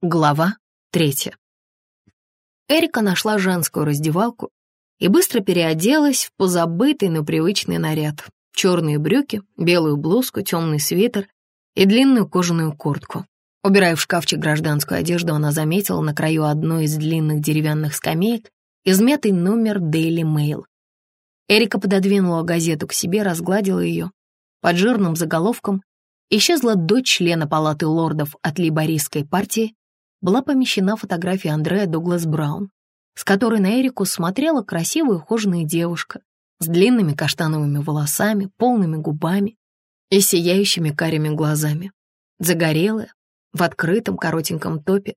Глава третья. Эрика нашла женскую раздевалку и быстро переоделась в позабытый, но привычный наряд. Черные брюки, белую блузку, темный свитер и длинную кожаную куртку. Убирая в шкафчик гражданскую одежду, она заметила на краю одной из длинных деревянных скамеек измятый номер Daily Mail. Эрика пододвинула газету к себе, разгладила ее. Под жирным заголовком исчезла дочь члена палаты лордов от лейбористской партии была помещена фотография Андрея Дуглас Браун, с которой на Эрику смотрела красивая ухоженная девушка с длинными каштановыми волосами, полными губами и сияющими карими глазами. Загорелая, в открытом коротеньком топе,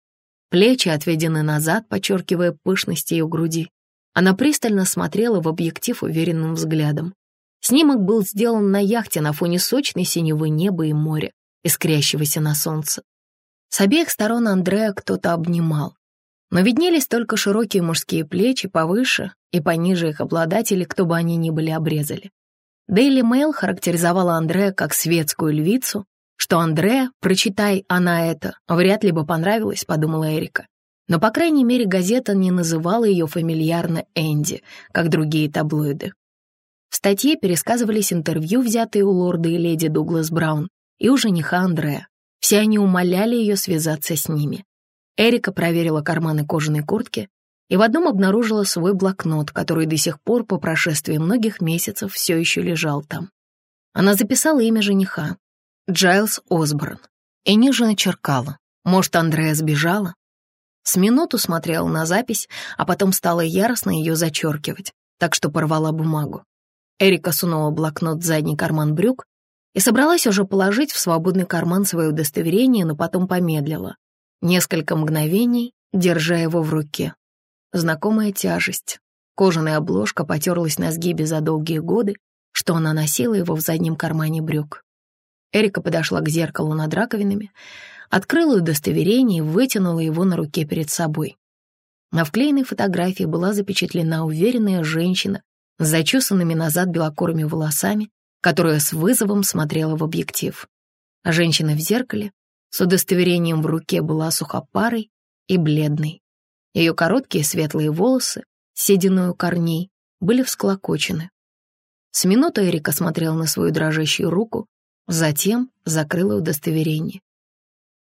плечи отведены назад, подчеркивая пышность ее груди. Она пристально смотрела в объектив уверенным взглядом. Снимок был сделан на яхте на фоне сочной синего неба и моря, искрящегося на солнце. С обеих сторон Андрея кто-то обнимал, но виднелись только широкие мужские плечи повыше и пониже их обладатели, кто бы они ни были, обрезали. Daily Mail характеризовала Андрея как светскую львицу, что Андрея, прочитай она это, вряд ли бы понравилось, подумала Эрика. Но, по крайней мере, газета не называла ее фамильярно Энди, как другие таблоиды. В статье пересказывались интервью, взятые у лорда и леди Дуглас Браун, и у жениха Андрея. Все они умоляли ее связаться с ними. Эрика проверила карманы кожаной куртки и в одном обнаружила свой блокнот, который до сих пор по прошествии многих месяцев все еще лежал там. Она записала имя жениха — Джайлс Осборн, и ниже начеркала. Может, Андрея сбежала? С минуту смотрела на запись, а потом стала яростно ее зачеркивать, так что порвала бумагу. Эрика сунула блокнот в задний карман брюк и собралась уже положить в свободный карман свое удостоверение, но потом помедлила. Несколько мгновений, держа его в руке. Знакомая тяжесть. Кожаная обложка потерлась на сгибе за долгие годы, что она носила его в заднем кармане брюк. Эрика подошла к зеркалу над раковинами, открыла удостоверение и вытянула его на руке перед собой. На вклеенной фотографии была запечатлена уверенная женщина с зачесанными назад белокурыми волосами которая с вызовом смотрела в объектив. А женщина в зеркале с удостоверением в руке была сухопарой и бледной. Ее короткие светлые волосы, сединой у корней, были всклокочены. С минуты Эрика смотрела на свою дрожащую руку, затем закрыла удостоверение.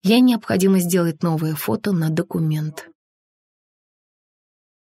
Ей необходимо сделать новое фото на документ.